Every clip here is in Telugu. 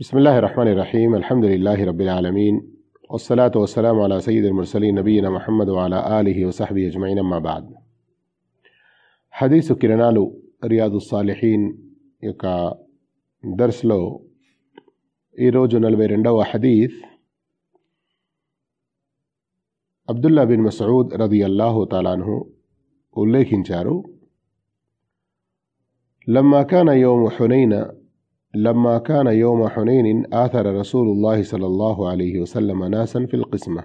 بسم الله الرحمن الرحيم الحمد لله رب العالمين والصلاة والسلام على سيد المرسلين نبينا محمد وعلى آله وصحبه أجمعين أما بعد హదీసు కిరణాలు రియాదు సాలిహీన్ యొక్క దర్స్లో ఈరోజు నలభై రెండవ హదీస్ అబ్దుల్లా బిన్ మసూద్ రది అల్లాహు తాలాను ఉల్లేఖించారు لما كان يوم حنين لما كان يوم حنين آثر رسول الله صلى الله عليه وسلم ناسا في القسمة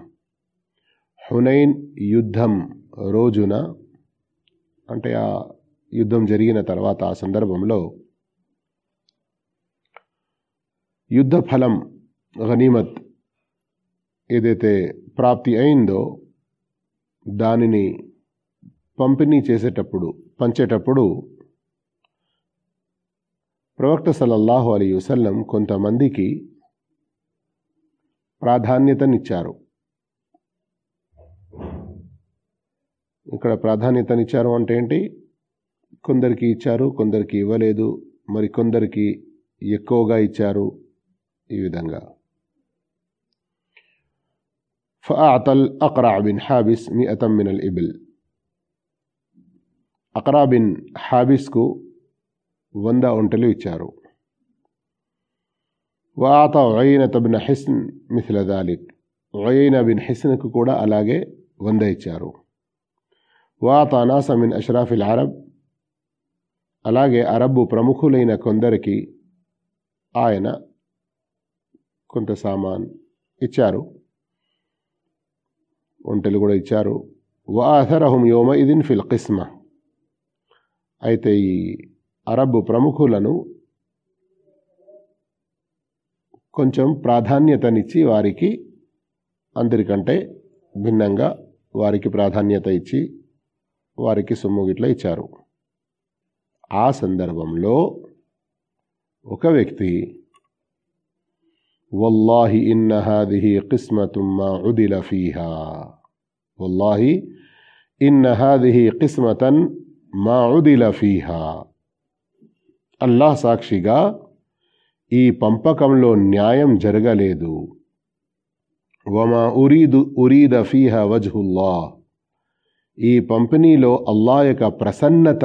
హునైన్ యుద్ధం రోజున అంటే ఆ యుద్ధం జరిగిన తర్వాత ఆ సందర్భంలో యుద్ధ ఫలం గనీమత్ ఏదైతే ప్రాప్తి అయిందో దానిని పంపిణీ చేసేటప్పుడు పంచేటప్పుడు ప్రవక్త సలల్లాహు అలీ వసల్లం కొంతమందికి ప్రాధాన్యతనిచ్చారు. ఇక్కడ ప్రాధాన్యతనిచ్చారు అంటే ఏంటి? కొందరికి ఇచ్చారు కొందరికి ఇవ్వలేదు మరి కొందరికి ఎక్కువగా ఇచ్చారు ఈ విధంగా. ఫల్ అక్రా బిన్ హాబిస్ మీ అతమ్మినల్ ఇబిల్. అక్రాబిన్ హాబిస్కు వంద ఒంటెలు ఇచ్చారు వాత ఒయినత బిన్ హిస్న్ మిథిల దాలిక్ ఒయిన బిన్ హిస్న్కు కూడా అలాగే వంద ఇచ్చారు వాత అనాస మిన్ అష్రాఫిల్ అరబ్ అలాగే అరబ్బు ప్రముఖులైన కొందరికి ఆయన కొంత సామాన్ ఇచ్చారు ఒంటెలు కూడా ఇచ్చారు వాథరహుం యోమ ఇదిన్ ఫిల్ కిస్మ అయితే ఈ అరబ్ ప్రముఖులను కొంచెం ప్రాధాన్యతనిచ్చి వారికి అందరికంటే భిన్నంగా వారికి ప్రాధాన్యత ఇచ్చి వారికి సొమ్ము గిట్లా ఇచ్చారు. ఆ సందర్భంలో ఒక వ్యక్తి వల్లాహి ఇన్న హాదిహి కిస్మతుమ్మా ఉదిల ఫీహా. వల్లాహి ఇన్న హాదిహి కిస్మతన్ మా ఉదిల ఫీహా. అల్లాహ్ సాక్షిగా ఈ పంపకంలో న్యాయం జరగలేదు. వమా ఉరీదు ఉరీద ఫీహ వజ్హుల్లా ఈ పంపిణీలో అల్లా యొక్క ప్రసన్నత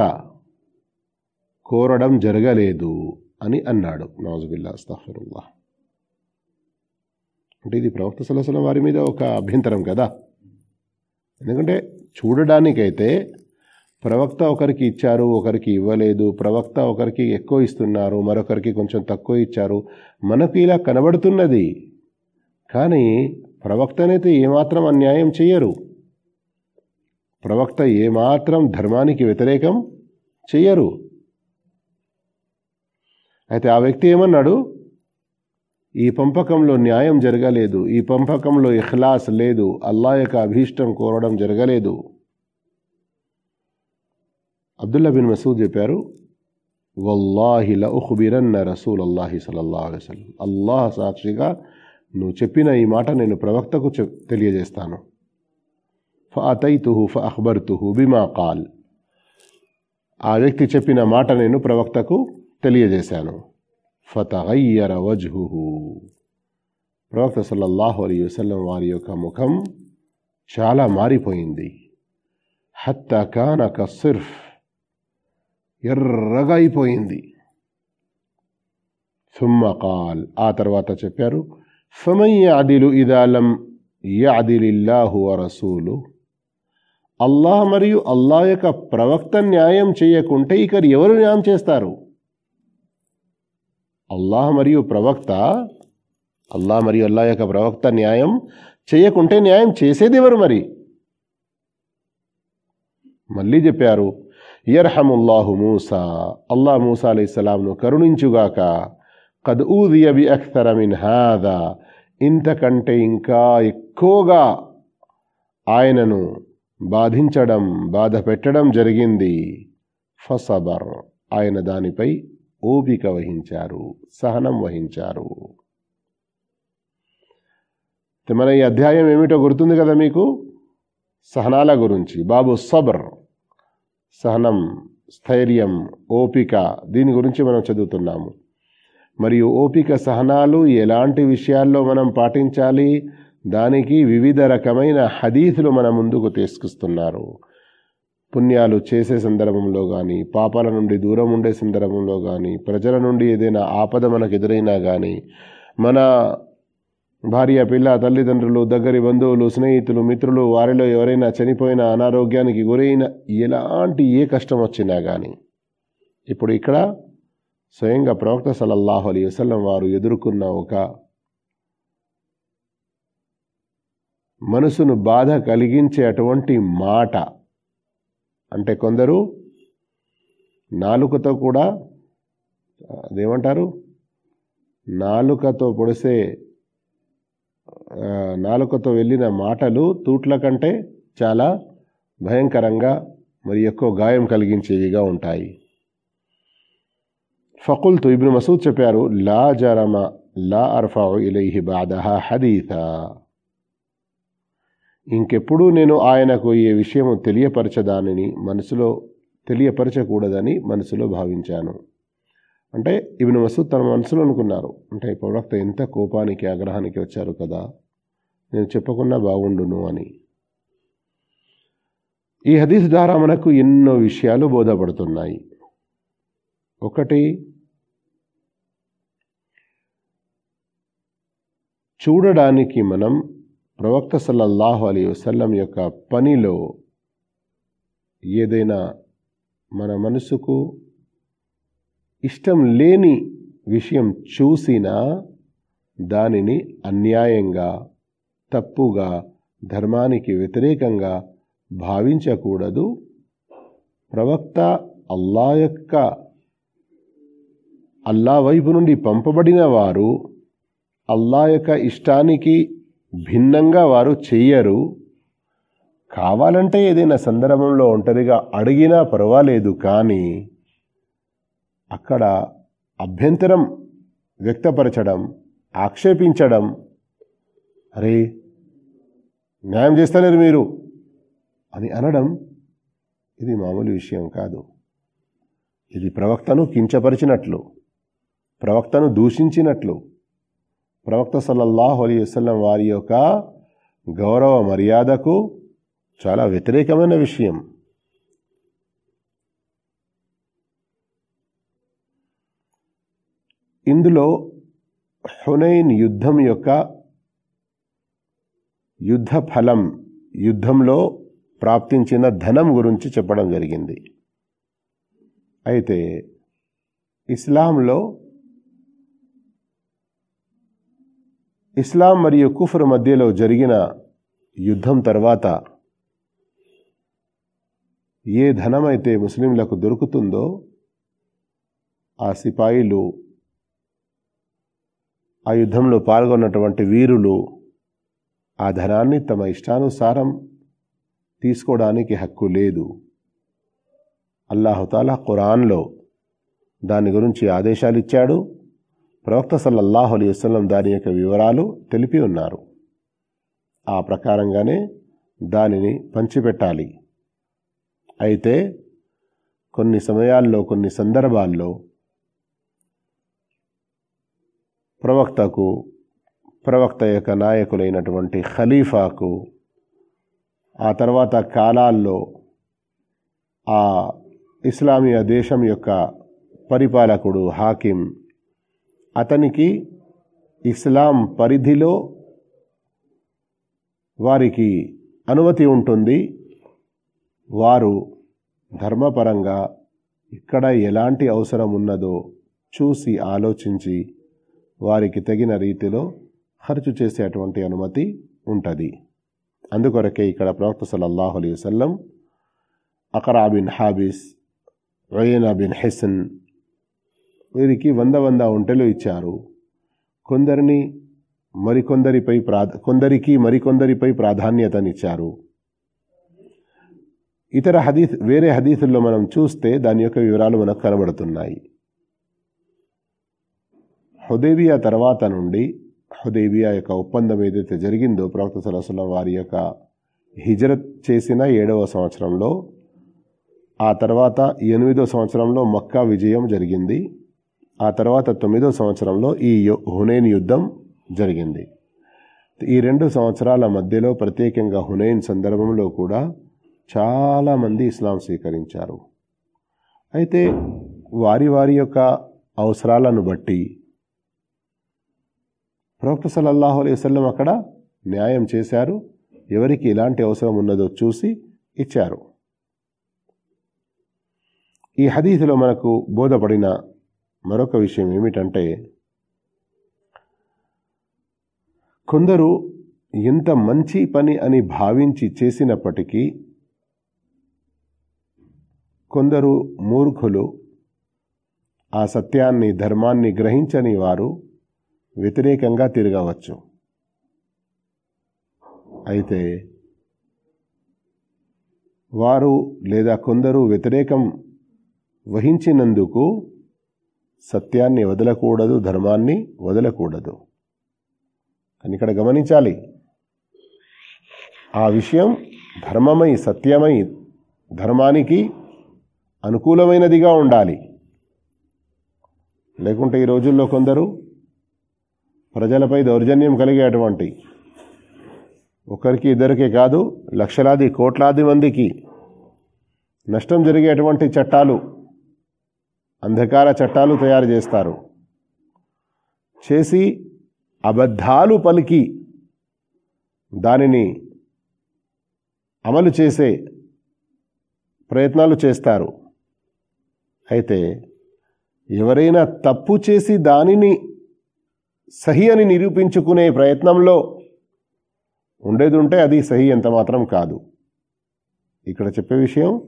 కోరడం జరగలేదు అని అన్నాడు. నవాజుబిల్లా అస్తాఫరుల్లా అంటే ఇది ప్రవక్త సలసల వారి మీద ఒక అభ్యంతరం కదా. ఎందుకంటే చూడడానికైతే ప్రవక్త ఒకరికి ఇచ్చారు ఒకరికి ఇవ్వలేదు. ప్రవక్త ఒకరికి ఎక్కువ ఇస్తున్నారు మరొకరికి కొంచెం తక్కువ ఇచ్చారు. మనకు ఇలా కనబడుతున్నది. కానీ ప్రవక్తనైతే ఏమాత్రం అన్యాయం చేయరు. ప్రవక్త ఏమాత్రం ధర్మానికి వ్యతిరేకం చెయ్యరు అయితే ఆ వ్యక్తి ఏమన్నాడు? ఈ పంపకంలో న్యాయం జరగలేదు. ఈ పంపకంలో ఇఖ్లాస్ లేదు. అల్లా యొక్క అభీష్టం కోరడం జరగలేదు. అబ్దుల్లా బిన్ మసూద్ చెప్పారు వల్లాహి లఉఖ్బిరన్న రసూల్ అల్లాహి సలల్లా అలైవల్లం అల్లాహ్ సాక్షిగా నువ్వు చెప్పిన ఈ మాట నేను ప్రవక్తకు తెలియజేస్తాను. ఫఅతైతుహు ఫఅఖ్బర్తుహు బిమా కాల్. ఆ వ్యక్తి చెప్పిన మాట నేను ప్రవక్తకు తెలియజేశాను. ఫతగయ్యర వజ్హుహు. ప్రవక్త సల్లల్లాహు అలీ వసలం వారి యొక్క ముఖం చాలా మారిపోయింది. హత్త కానక సిర్ఫ్ ఎర్రగా అయిపోయింది సుమ్మకాల్ ఆ తర్వాత చెప్పారు ఫమన్ అదిలు ఇదాలం యాదిలిల్లాహు రసూలు అల్లాహ్ మరియు అల్లాహ్ యొక్క ప్రవక్త న్యాయం చేయకుంటే ఇక ఎవరు న్యాయం చేస్తారు? అల్లాహ్ మరియు ప్రవక్త అల్లాహ్ మరియు అల్లాహ్ యొక్క ప్రవక్త న్యాయం చేయకుంటే న్యాయం చేసేది ఎవరు మరి? మళ్ళీ చెప్పారు యర్హముల్లాహు మూసా. అల్లా మూసా అలైహిస్సలాంను కరుణించుగాక. కద్ ఊదియబి అఖ్తర మిన్ హాదా. ఇంతకంటే ఇంకా ఎక్కువగా ఆయనను బాధించడం బాధ పెట్టడం జరిగింది. ఫసబర్. ఆయన దానిపై ఓపిక వహించారు సహనం వహించారు. మన ఈ అధ్యాయం ఏమిటో గుర్తుంది కదా మీకు? సహనాల గురించి. బాబు సబర్. సహనం స్థైర్యం ఓపిక దీని గురించి మనం చదువుతున్నాము. మరియు ఓపిక సహనాలు ఎలాంటి విషయాల్లో మనం పాటించాలి? దానికి వివిధ రకమైన హదీసులు మన ముందుకు తీసుకొస్తున్నారు. పుణ్యాలు చేసే సందర్భంలో కానీ పాపాల నుండి దూరం ఉండే సందర్భంలో కానీ ప్రజల నుండి ఏదైనా ఆపద మనకు ఎదురైనా కానీ మన భార్య పిల్ల తల్లిదండ్రులు దగ్గరి బంధువులు స్నేహితులు మిత్రులు వారిలో ఎవరైనా చనిపోయిన అనారోగ్యానికి గురైన ఎలాంటి ఏ కష్టం వచ్చినా కానీ ఇప్పుడు ఇక్కడ స్వయంగా ప్రవక్త సలల్లాహు అలీ వసలం వారు ఎదుర్కొన్న ఒక మనసును బాధ కలిగించే అటువంటి మాట. అంటే కొందరు నాలుకతో కూడా అదేమంటారు? నాలుకతో పొడిసే నాలుకతో వెళ్ళిన మాటలు తూట్ల కంటే చాలా భయంకరంగా మరి ఎక్కువ గాయం కలిగించేవిగా ఉంటాయి. ఫకుల్తు ఇబ్ను మసూద్ చెప్పారు లా జరమ లా అర్ఫావు ఇలైహి బాదహా హదీత ఇంకెప్పుడూ నేను ఆయనకు ఈ విషయం తెలియపరచదానిని మనసులో తెలియపరచకూడదని మనసులో భావించాను. అంటే ఇవిన మసూద్ తన మనసులో అనుకున్నారు. అంటే ప్రవక్త ఎంత కోపానికి ఆగ్రహానికి వచ్చారు కదా? నేను చెప్పకుండా బాగుండును అని. ఈ హదీస్ ద్వారా మనకు ఎన్నో విషయాలు బోధపడుతున్నాయి. ఒకటి చూడడానికి మనం ప్రవక్త సల్లల్లాహు అలీ వసల్లం యొక్క పనిలో ఏదైనా మన మనసుకు ఇష్టం లేని విషయం చూసినా దానిని అన్యాయంగా తప్పుగా ధర్మానికి వ్యతిరేకంగా భావించకూడదు. ప్రవక్త అల్లా యొక్క అల్లా వైపు నుండి పంపబడిన వారు అల్లా యొక్క ఇష్టానికి భిన్నంగా వారు చెయ్యరు. కావాలంటే ఏదైనా సందర్భంలో ఒంటరిగా అడిగినా పర్వాలేదు కానీ అక్కడ అభ్యంతరం వ్యక్తపరచడం ఆక్షేపించడం. అరే న్యాయం చేస్తలేరు మీరు అని అనడం ఇది మామూలు విషయం కాదు. ఇది ప్రవక్తను కించపరిచినట్లు ప్రవక్తను దూషించినట్లు. ప్రవక్త సల్లల్లాహు అలీ వసలం వారి యొక్క గౌరవ మర్యాదకు చాలా వ్యతిరేకమైన విషయం. ఇందులో హునైన్ యుద్ధం యొక్క యుద్ధ ఫలం యుద్ధంలో ప్రాప్తించిన ధనం గురించి చెప్పడం జరిగింది. అయితే ఇస్లాంలో ఇస్లాం మరియు కుఫర్ మధ్యలో జరిగిన యుద్ధం తర్వాత ఏ ధనమైతే ముస్లింలకు దొరుకుతుందో ఆ సిపాయిలు ఆ యుద్ధంలో పాల్గొన్నటువంటి వీరులు ఆ ధనాన్ని తమ ఇష్టానుసారం తీసుకోవడానికి హక్కు లేదు. అల్లాహుతాలా ఖురాన్లో దాని గురించి ఆదేశాలు ఇచ్చాడు. ప్రవక్త సల్లల్లాహు అలీ వసలం దాని యొక్క వివరాలు తెలిపి ఉన్నారు. ఆ ప్రకారంగానే దానిని పంచిపెట్టాలి. అయితే కొన్ని సమయాల్లో కొన్ని సందర్భాల్లో ప్రవక్తకు ప్రవక్త యొక్క నాయకులైనటువంటి ఖలీఫాకు ఆ తర్వాత కాలాల్లో ఆ ఇస్లామియా దేశం యొక్క పరిపాలకుడు హాకిం అతనికి ఇస్లాం పరిధిలో వారికి అనుమతి ఉంటుంది. వారు ధర్మపరంగా ఇక్కడ ఎలాంటి అవసరం ఉన్నదో చూసి ఆలోచించి వారికి తగిన రీతిలో ఖర్చు చేసేటువంటి అనుమతి ఉంటుంది. అందుకొరకే ఇక్కడ ప్రవక్త సల్లల్లాహు అలీ వసల్లం అకరా బిన్ హాబీస్ రయనా బిన్ హెసన్ వీరికి వంద వంద ఒంటెలు ఇచ్చారు. కొందరిని మరికొందరిపై ప్రా కొందరికి మరికొందరిపై ప్రాధాన్యతనిచ్చారు. ఇతర హదీస్ వేరే హదీసుల్లో మనం చూస్తే దాని యొక్క వివరాలు మనకు కనబడుతున్నాయి. హుదేబియా తర్వాత నుండి హుదేబియా యొక్క ఒప్పందం ఏదైతే జరిగిందో ప్రవక్త సలహుల్లం వారి యొక్క హిజరత్ చేసిన ఏడవ సంవత్సరంలో ఆ తర్వాత ఎనిమిదో సంవత్సరంలో మక్కా విజయం జరిగింది. ఆ తర్వాత తొమ్మిదో సంవత్సరంలో ఈ యు- హునైన్ యుద్ధం జరిగింది. ఈ రెండు సంవత్సరాల మధ్యలో ప్రత్యేకంగా హునైన్ సందర్భంలో కూడా చాలామంది ఇస్లాం స్వీకరించారు. అయితే వారి వారి యొక్క అవసరాలను బట్టి ప్రవక్త సల్లల్లాహు అలైహి వసల్లం అక్కడ న్యాయం చేశారు. ఎవరికి ఎలాంటి అవసరం ఉన్నదో చూసి ఇచ్చారు. ఈ హదీసులో మనకు బోధపడిన మరొక విషయం ఏమిటంటే కొందరు ఎంత మంచి పని అని భావించి చేసినప్పటికీ కొందరు మూర్ఖులు ఆ సత్యాన్ని ధర్మాన్ని గ్రహించని వారు వ్యతిరేకంగా తిరగవచ్చు. అయితే వారు లేదా కొందరు వ్యతిరేకం వహించినందుకు సత్యాన్ని వదలకూడదు ధర్మాన్ని వదలకూడదు. అని ఇక్కడ గమనించాలి. ఆ విషయం ధర్మమై సత్యమై ధర్మానికి అనుకూలమైనదిగా ఉండాలి. లేకుంటే ఈ రోజుల్లో కొందరు ప్రజలపై దౌర్జన్యం కలిగేటువంటి ఒకరికి ఇద్దరికే కాదు లక్షలాది కోట్లాది మందికి నష్టం జరిగేటువంటి చట్టాలు అంధకార చట్టాలు తయారు చేస్తారు. చేసి అబద్ధాలు పలికి దానిని అమలు చేసే ప్రయత్నాలు చేస్తారు. అయితే ఎవరైనా తప్పు చేసి దానిని సహి అని నిరూపించుకునే ప్రయత్నంలో ఉండేది ఉంటే అది సహి ఎంత మాత్రం కాదు. ఇక్కడ చెప్పే విషయం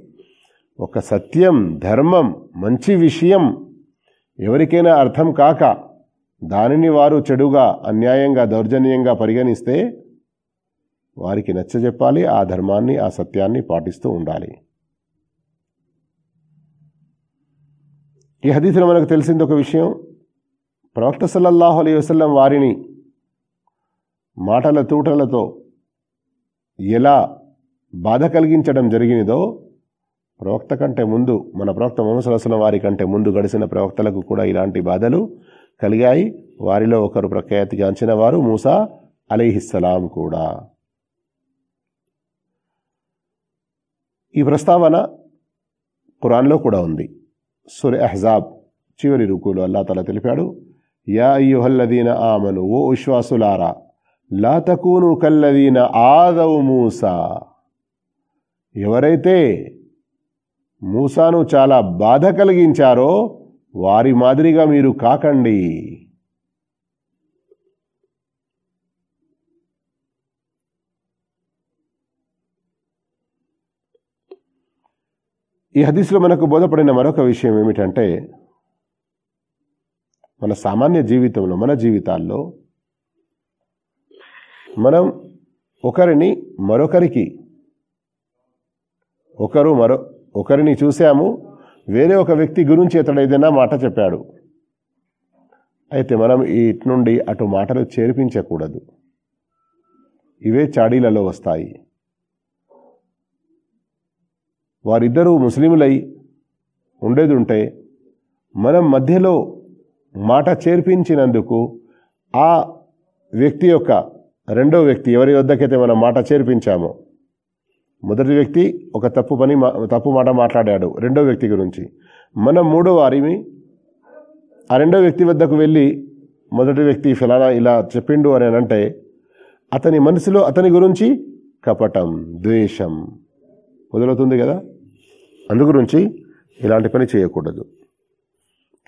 ఒక సత్యం ధర్మం మంచి విషయం ఎవరికైనా అర్థం కాక దానిని వారు చెడుగా అన్యాయంగా దౌర్జన్యంగా పరిగణిస్తే వారికి నచ్చజెప్పాలి ఆ ధర్మాన్ని ఆ సత్యాన్ని పాటిస్తూ ఉండాలి. ఈ హదీసులో మనకు తెలిసింది ఒక విషయం ప్రవక్త సల్లల్లాహు అలైహి వసల్లం వారిని మాటల తూటలతో ఎలా బాధ కలిగించడం జరిగినదో ప్రవక్త కంటే ముందు మన ప్రవక్త మొహమ్మద్ వారి కంటే ముందు గడిచిన ప్రవక్తలకు కూడా ఇలాంటి బాధలు కలిగాయి. వారిలో ఒకరు ప్రఖ్యాతిగాంచిన వారు మూసా అలీహిస్సలాం కూడా. ఈ ప్రస్తావన ఖురాన్లో కూడా ఉంది. సుర్ అహజాబ్ చివరి రుకులు అల్లా తల తెలిపాడు. యా అయ్యుహల్లదీన ఆమను ఓ విశ్వాసులారా లాతకూను కల్లదీన ఆదవు మూసా. ఎవరైతే మూసాను చాలా బాధ కలిగించారో వారి మాదిరిగా మీరు కాకండి. ఈ హదీస్లో మనకు బోధపడిన మరొక విషయం ఏమిటంటే మన సామాన్య జీవితంలో మన జీవితాల్లో మనం ఒకరిని మరొకరికి ఒకరు మరో ఒకరిని చూశాము వేరే ఒక వ్యక్తి గురించి ఇతడు ఏదైనా మాట చెప్పాడు. అయితే మనం ఇటు నుండి అటు మాటలు చేర్పించకూడదు. ఇవే చాడీలలో వస్తాయి. వారిద్దరూ ముస్లింలై ఉండేది ఉంటే మనం మధ్యలో మాట చేర్పించినందుకు ఆ వ్యక్తి యొక్క రెండో వ్యక్తి ఎవరి వద్దకైతే మనం మాట చేర్పించామో మొదటి వ్యక్తి ఒక తప్పు పని మా- తప్పు మాట మాట్లాడాడు రెండో వ్యక్తి గురించి. మనం మూడో వారిమి ఆ రెండో వ్యక్తి వద్దకు వెళ్ళి మొదటి వ్యక్తి ఫలానా ఇలా చెప్పిండు అని అంటే అతని మనసులో అతని గురించి కపటం ద్వేషం మొదలవుతుంది కదా? అందు గురించి ఇలాంటి పని చేయకూడదు.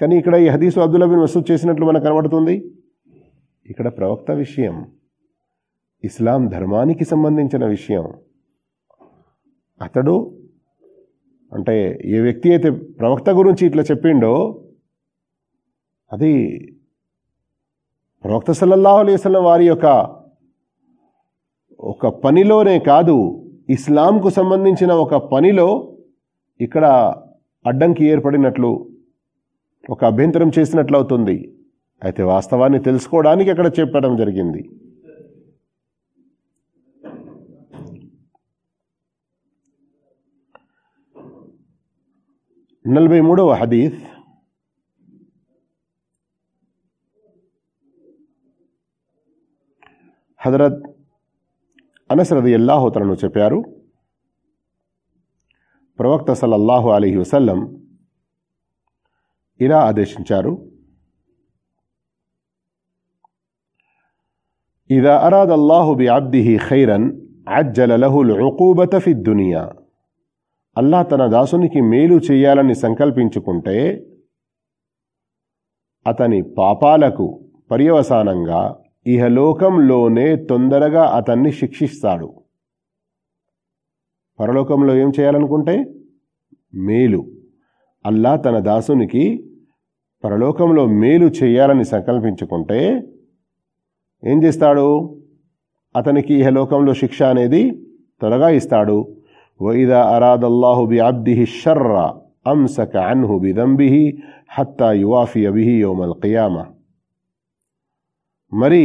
కానీ ఇక్కడ ఈ హదీసు అబ్దుల్లా బిన్ మసూద్ చేసినట్లు మనకు కనబడుతుంది. ఇక్కడ ప్రవక్త విషయం ఇస్లాం ధర్మానికి సంబంధించిన విషయం. అతడు అంటే ఏ వ్యక్తి అయితే ప్రవక్త గురించి ఇట్లా చెప్పిండో అది ప్రవక్త సల్లల్లాహు అలైహి వారి యొక్క ఒక పనిలోనే కాదు ఇస్లాంకు సంబంధించిన ఒక పనిలో ఇక్కడ అడ్డంకి ఏర్పడినట్లు ఒక అభ్యంతరం చేసినట్లు అవుతుంది అయితే వాస్తవాన్ని తెలుసుకోవడానికి అక్కడ చెప్పడం జరిగింది. నలభై మూడవ హదీఫ్ హజరత్ అనసరది అల్లాహోతలను చెప్పారు. ప్రవక్త సల్లల్లాహు అలీ వసల్లం ఇలా ఆదేశించారు. ఇద అరాద్ అల్లాహు బి అబ్దిహి ఖైరన్ అజ్జల లహుల్ ఒకూబత ఫి దునియా. అల్లా తన దాసునికి మేలు చేయాలని సంకల్పించుకుంటే అతని పాపాలకు పర్యవసానంగా ఇహలోకంలోనే తొందరగా అతన్ని శిక్షిస్తాడు. పరలోకంలో ఏం చేయాలనుకుంటే మేలు. అల్లా తన దాసునికి పరలోకంలో మేలు చేయాలని సంకల్పించుకుంటే ఏం చేస్తాడు? అతనికి ఇహలోకంలో శిక్ష అనేది త్వరగా ఇస్తాడు. వైదా అరాదల్లాహు బి అబ్దిహి షర్ర అంసక అన్హు బిదంబిహి హత్తా యువాఫి అబిహి యోమల్ కియామ మరి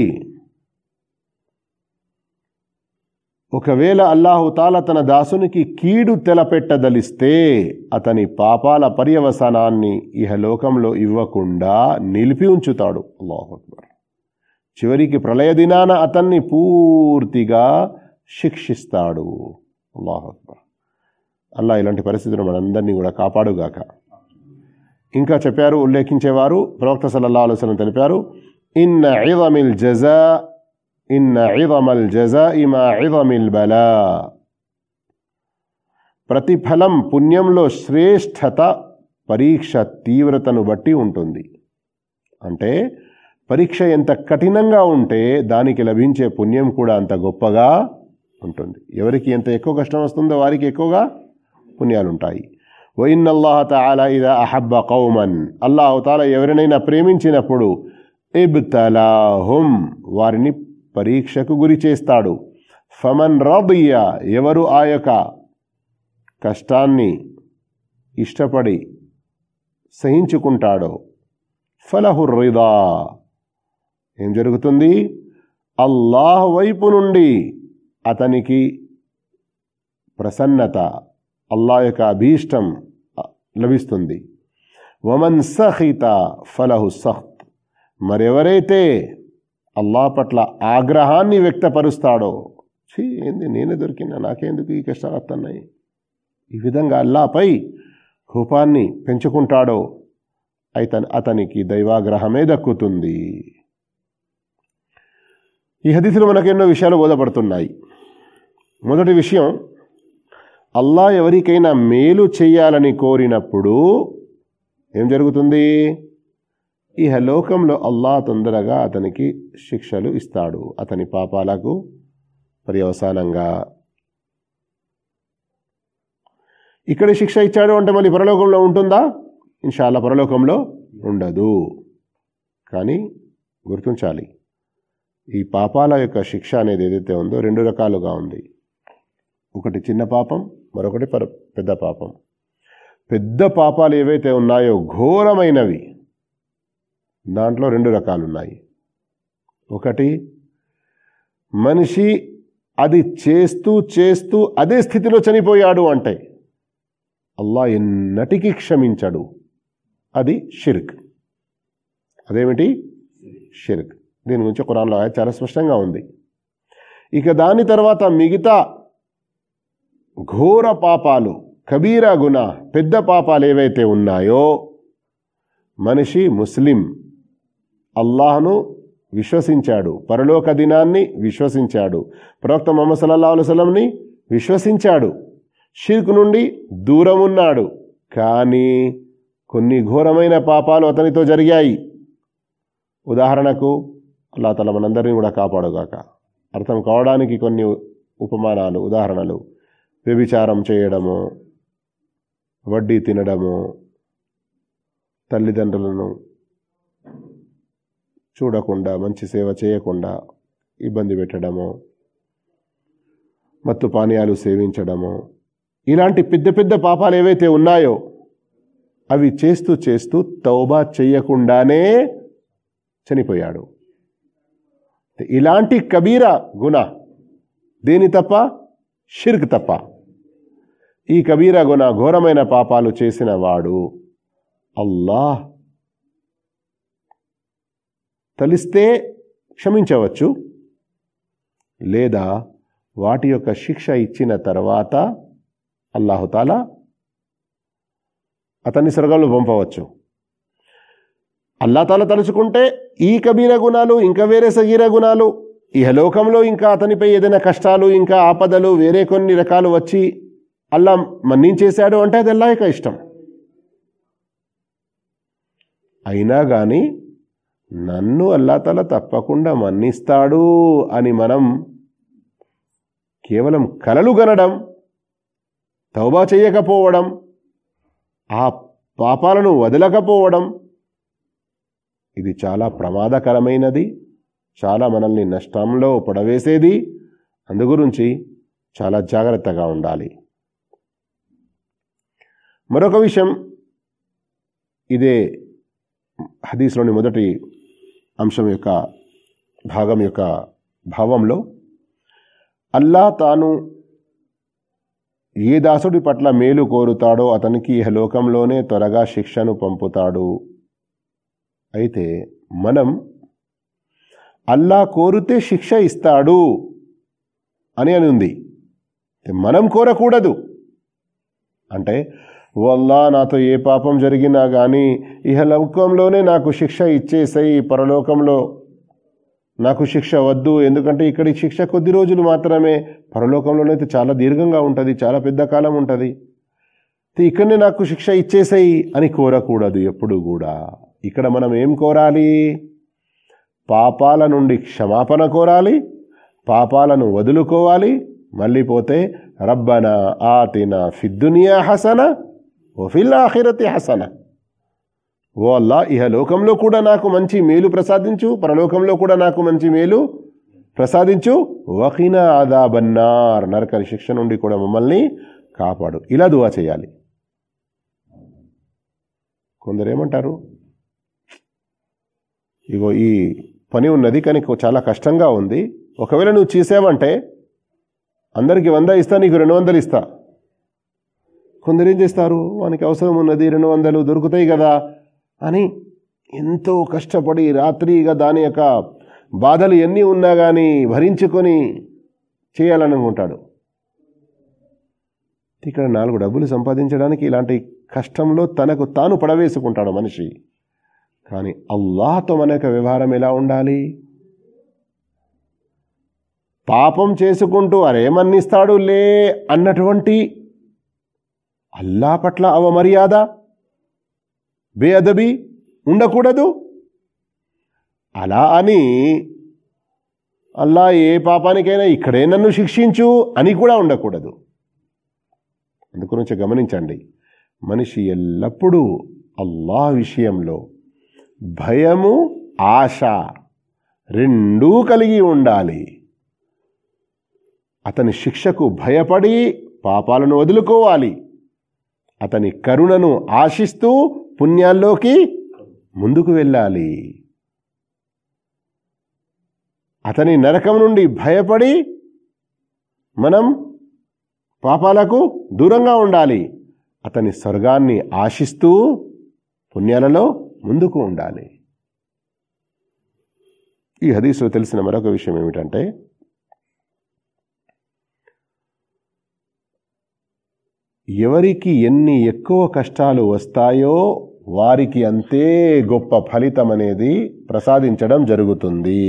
ఒకవేళ అల్లాహుతాల తన దాసునికి కీడు తెలపెట్టదలిస్తే అతని పాపాల పర్యవసానాన్ని ఇహలోకంలో ఇవ్వకుండా నిలిపి ఉంచుతాడు. అల్లాహుక్బర్ చివరికి ప్రళయ దినాన అతన్ని పూర్తిగా శిక్షిస్తాడు. అల్లాహక్బర్ అల్లా ఇలాంటి పరిస్థితులు మనందరినీ కూడా కాపాడుగాక. ఇంకా చెప్పారు ఉల్లేఖించేవారు ప్రవక్త సల్లల్లా అలూసలం తెలిపారు ఇన్ ఇదమిల్ జజా ఇన్న ఇదమల్ జజా ఇమా ఇదమిల్ బలా. ప్రతిఫలం పుణ్యంలో శ్రేష్టత పరీక్ష తీవ్రతను బట్టి ఉంటుంది. అంటే పరీక్ష ఎంత కఠినంగా ఉంటే దానికి లభించే పుణ్యం కూడా అంత గొప్పగా ఉంటుంది. ఎవరికి ఎంత ఎక్కువ కష్టం వస్తుందో వారికి ఎక్కువగా పుణ్యాలు ఉంటాయి వైన్ అల్లాహ తాలా ఇద అహబ్బ కౌమన్. అల్లాహు తాలా ఎవరినైనా ప్రేమించినప్పుడు ఇబ్తలాహుం. వారిని పరీక్షకు గురి చేస్తాడు. ఫమన్ రబియ ఎవరు ఆ యొక్క కష్టాన్ని ఇష్టపడి సహించుకుంటాడో. ఫలహుర్రిదా ఏం జరుగుతుంది? అల్లాహ్ వైపు నుండి అతనికి ప్రసన్నత అల్లా యొక్క అభీష్టం లభిస్తుంది. వమన్ సహిత ఫలహు సహ్ మరెవరైతే అల్లా పట్ల ఆగ్రహాన్ని వ్యక్తపరుస్తాడో. ఛీ ఏంది నేనే దొరికినా నాకెందుకు ఈ కష్టాలు వస్తున్నాయి ఈ విధంగా అల్లాపై కోపాన్ని పెంచుకుంటాడో అయితే అతనికి దైవాగ్రహమే దక్కుతుంది. ఈ హదితులు మనకు ఎన్నో విషయాలు బోధపడుతున్నాయి. మొదటి విషయం అల్లా ఎవరికైనా మేలు చేయాలని కోరినప్పుడు ఏం జరుగుతుంది? ఇహలోకంలో అల్లా తొందరగా అతనికి శిక్షలు ఇస్తాడు. అతని పాపాలకు పర్యవసానంగా. ఇక్కడ శిక్ష ఇచ్చాడు అంటే మళ్ళీ పరలోకంలో ఉంటుందా? ఇన్షాల్లా పరలోకంలో ఉండదు. కానీ గుర్తుంచాలి ఈ పాపాల యొక్క శిక్ష అనేది ఏదైతే ఉందో రెండు రకాలుగా ఉంది. ఒకటి చిన్న పాపం మరొకటి పర పెద్ద పాపం. పెద్ద పాపాలు ఏవైతే ఉన్నాయో ఘోరమైనవి దాంట్లో రెండు రకాలు ఉన్నాయి ఒకటి మనిషి అది చేస్తూ చేస్తూ అదే స్థితిలో చనిపోయాడు అంటే అల్లా ఎన్నటికీ క్షమించడు. అది షిర్క్. అదేమిటి? షిర్క్. దీని గురించి కురాన్లో చాలా స్పష్టంగా ఉంది. ఇక దాని తర్వాత మిగతా ఘోర పాపాలు కబీరా గుణ పెద్ద పాపాలు ఏవైతే ఉన్నాయో మనిషి ముస్లిం అల్లాహ్ను విశ్వసించాడు. పరలోక దినాన్ని విశ్వసించాడు. ప్రవక్త మొహమ్మద్ సల్లా అలుసలంని విశ్వసించాడు. షిర్క్ నుండి దూరం ఉన్నాడు. కానీ కొన్ని ఘోరమైన పాపాలు అతనితో జరిగాయి. ఉదాహరణకు అల్లా తల మనందరినీ కూడా కాపాడుగాక. అర్థం కావడానికి కొన్ని ఉపమానాలు ఉదాహరణలు. వ్యభిచారం చేయడము వడ్డీ తినడము తల్లిదండ్రులను చూడకుండా మంచి సేవ చేయకుండా ఇబ్బంది పెట్టడము మత్తు పానీయాలు సేవించడము ఇలాంటి పెద్ద పెద్ద పాపాలు ఏవైతే ఉన్నాయో అవి చేస్తూ చేస్తూ తౌబా చెయ్యకుండానే చనిపోయాడు. ఇలాంటి కబీర గుణ దేని తప్ప? షిర్క్ తప్ప. ఈ కబీర గుణ ఘోరమైన పాపాలు చేసిన వాడు అల్లాహ్ తలిస్తే క్షమించవచ్చు లేదా వాటి యొక్క శిక్ష ఇచ్చిన తర్వాత అల్లాహుతాలా అతన్ని స్వర్గంలో పంపవచ్చు. అల్లాతాల తలుచుకుంటే ఈ కబీర గుణాలు ఇంకా వేరే సగీర గుణాలు ఇహలోకంలో ఇంకా అతనిపై ఏదైనా కష్టాలు ఇంకా ఆపదలు వేరే కొన్ని రకాలు వచ్చి అల్లా మన్నించేశాడు అంటే అది అల్లా ఇష్టం. అయినా కానీ నన్ను అల్లాతల తప్పకుండా మన్నిస్తాడు అని మనం కేవలం కలలు గనడం తౌబా చేయకపోవడం ఆ పాపాలను వదలకపోవడం ఇది చాలా ప్రమాదకరమైనది చాలా మనల్ని నష్టంలో పడవేసేది. అందుగురించి చాలా జాగ్రత్తగా ఉండాలి. మరొక విషయం ఇదే హదీస్లోని మొదటి అంశం యొక్క భాగం యొక్క భావంలో అల్లా తాను ఏ దాసుడి పట్ల మేలు కోరుతాడో అతనికి ఇహలోకంలోనే త్వరగా శిక్షను పంపుతాడు. అయితే మనం అల్లా కోరితే శిక్ష ఇస్తాడు అని అని ఉంది. మనం కోరకూడదు. అంటే వల్లా నాతో ఏ పాపం జరిగినా కానీ ఇహలోకంలోనే నాకు శిక్ష ఇచ్చేసాయి పరలోకంలో. నాకు శిక్ష వద్దు ఎందుకంటే ఇక్కడి శిక్ష కొద్ది రోజులు మాత్రమే. పరలోకంలోనైతే చాలా దీర్ఘంగా ఉంటుంది చాలా పెద్ద కాలం ఉంటుంది. ఇక్కడనే నాకు శిక్ష ఇచ్చేసాయి అని కోరకూడదు ఎప్పుడు కూడా. ఇక్కడ మనం ఏం కోరాలి? పాపాల నుండి క్షమాపణ కోరాలి పాపాలను వదులుకోవాలి. మళ్ళీ పోతే రబ్బన ఆతిన ఫిద్దునియా హసన ఓఫిల్ ఆఖిరతి హసన ఓ అల్లా ఇహలోకంలో కూడా నాకు మంచి మేలు ప్రసాదించు పరలోకంలో కూడా నాకు మంచి మేలు ప్రసాదించు. వకిన ఆదాబన్నార్ నరకని శిక్ష నుండి కూడా మమ్మల్ని కాపాడు. ఇలా దువా చేయాలి. కొందరు ఏమంటారు? ఇగో ఈ పని ఉన్నది కానీ చాలా కష్టంగా ఉంది. ఒకవేళ నువ్వు చేసావంటే అందరికి వంద ఇస్తా నీకు రెండు వందలు ఇస్తా. కొందరు ఏం చేస్తారు? వానికి అవసరం ఉన్నది రెండు వందలు దొరుకుతాయి కదా అని ఎంతో కష్టపడి రాత్రిగా దాని యొక్క బాధలు ఎన్ని ఉన్నా కానీ భరించుకొని చేయాలనుకుంటాడు ఇక్కడ నాలుగు డబ్బులు సంపాదించడానికి ఇలాంటి కష్టంలో తనకు తాను పడవేసుకుంటాడు మనిషి. కానీ అల్లాహతో మన యొక్క వ్యవహారం ఎలా ఉండాలి? పాపం చేసుకుంటూ అరేమన్నిస్తాడు లే అన్నటువంటి అల్లా పట్ల అవమర్యాద? బేఅదబి ఉండకూడదు? అలా అని అల్లా ఏ పాపానికైనా ఇక్కడే నన్ను శిక్షించు అని కూడా ఉండకూడదు. అందుగురించి గమనించండి. మనిషి ఎల్లప్పుడూ అల్లా విషయంలో భయము ఆశ రెండూ కలిగి ఉండాలి. అతని శిక్షకు భయపడి పాపాలను వదులుకోవాలి. అతని కరుణను ఆశిస్తూ పుణ్యాల్లోకి ముందుకు వెళ్ళాలి. అతని నరకం నుండి భయపడి మనం పాపాలకు దూరంగా ఉండాలి. అతని స్వర్గాన్ని ఆశిస్తూ పుణ్యాలలో ముందుకు ఉండాలి. ఈ హదీసులో తెలిసిన మరొక విషయం ఏమిటంటే ఎవరికి ఎన్ని ఎక్కువ కష్టాలు వస్తాయో వారికి అంతే గొప్ప ఫలితం అనేది ప్రసాదించడం జరుగుతుంది.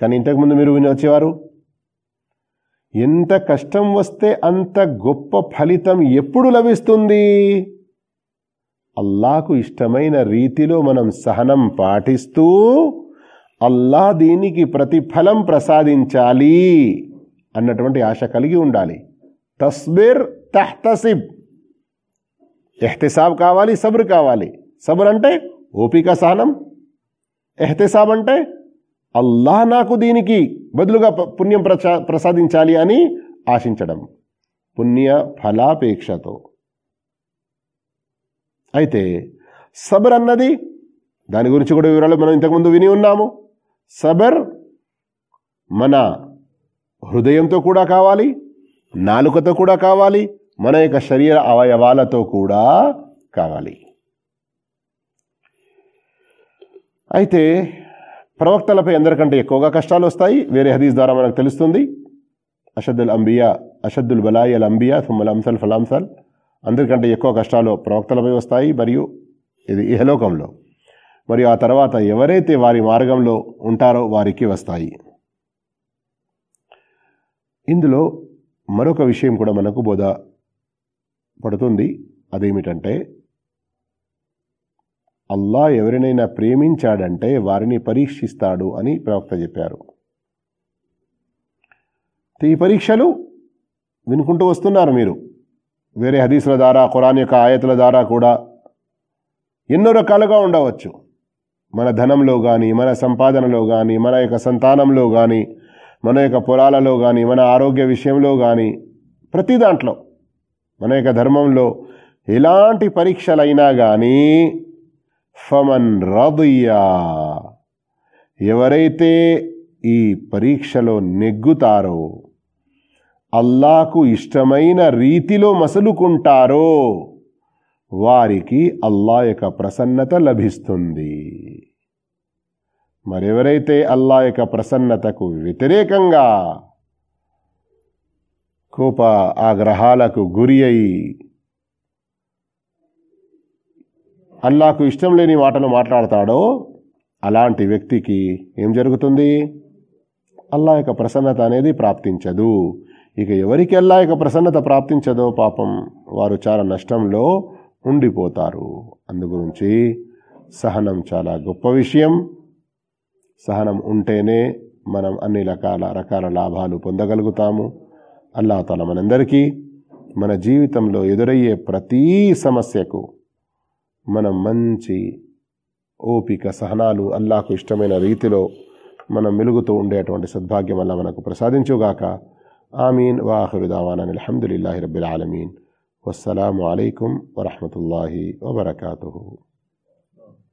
కానీ ఇంతకుముందు మీరు విని వచ్చేవారు? ఎంత కష్టం వస్తే అంత గొప్ప ఫలితం ఎప్పుడు లభిస్తుంది? అల్లాకు ఇష్టమైన రీతిలో మనం సహనం పాటిస్తూ అల్లా దీనికి ప్రతిఫలం ప్రసాదించాలి అన్నటువంటి ఆశ కలిగి ఉండాలి. తస్బిర్ తహ్తసిబ్ ఎహ్తిసాబ్ కావాలి సబ్ర్ కావాలి. సబ్ర్ అంటే ఓపిక సహనం. ఎహ్తిసాబ్ అంటే అల్లాహ్ నాకు దీనికి బదులుగా పుణ్యం ప్రసాదించాలి అని ఆశించడం. పుణ్య ఫలాపేక్షతో. అయితే సబర్ అన్నది దాని గురించి కూడా వివరాలు మనం ఇంతకుముందు విని ఉన్నాము. సబర్ మన హృదయంతో కూడా కావాలి నాలుకతో కూడా కావాలి మన యొక్క శరీర అవయవాలతో కూడా కావాలి. అయితే ప్రవక్తలపై అందరికంటే ఎక్కువగా కష్టాలు వస్తాయి. వేరే హదీస్ ద్వారా మనకు తెలుస్తుంది. అషద్దుల్ అంబియా అషద్దుల్ బలాయి అల్ అంబియా థుమ్మల్ అంసల్ ఫలాంసల్ అందరికంటే ఎక్కువ కష్టాలు ప్రవక్తలపై వస్తాయి. మరియు ఇది ఇహలోకంలో. మరియు ఆ తర్వాత ఎవరైతే వారి మార్గంలో ఉంటారో వారికి వస్తాయి. ఇందులో మరొక విషయం కూడా మనకు బోధ పడుతుంది. అదేమిటంటే అల్లా ఎవరినైనా ప్రేమించాడంటే వారిని పరీక్షిస్తాడు అని ప్రవక్త చెప్పారు. ఈ పరీక్షలు వినుకుంటూ వస్తున్నారు మీరు. వేరే హదీసుల ద్వారా ఖురాన్ యొక్క ఆయతుల ద్వారా కూడా ఎన్నో రకాలుగా ఉండవచ్చు. మన ధనంలో కానీ మన సంపాదనలో కానీ మన యొక్క సంతానంలో కానీ మన యొక్క పొలాలలో కానీ మన ఆరోగ్య విషయంలో కానీ ప్రతి దాంట్లో మన యొక్క ధర్మంలో ఎలాంటి పరీక్షలైనా కానీ ఫమన్ రదుయ్యా ఎవరైతే ఈ పరీక్షలో నెగ్గుతారో అల్లాకు ఇష్టమైన రీతిలో మసలుకుంటారో వారికి అల్లా యొక్క ప్రసన్నత లభిస్తుంది. మరెవరైతే అల్లా యొక్క ప్రసన్నతకు వ్యతిరేకంగా కోప ఆగ్రహాలకు గురి అయి అల్లాకు ఇష్టం లేని మాటలు మాట్లాడతాడో అలాంటి వ్యక్తికి ఏం జరుగుతుంది? అల్లా యొక్క ప్రసన్నత అనేది ప్రాప్తించదు. ఇక ఎవరికి అల్లా యొక్క ప్రసన్నత ప్రాప్తించదో పాపం వారు చాలా నష్టంలో ఉండిపోతారు. అందుగురించి సహనం చాలా గొప్ప విషయం. సహనం ఉంటేనే మనం అన్ని రకాల రకాల లాభాలు పొందగలుగుతాము. అల్లాహతల మనందరికీ మన జీవితంలో ఎదురయ్యే ప్రతీ సమస్యకు మనం మంచి ఓపిక సహనాలు అల్లాకు ఇష్టమైన రీతిలో మనం మెలుగుతూ ఉండేటువంటి సద్భాగ్యం అలా మనకు ప్రసాదించుగాక. ఆమీన్. వాహరు అలహదుల్లాహి రబ్బిల్ ఆలమీన్. వస్సలాము అయికం వరహమతుల్లాహి వబర్కూ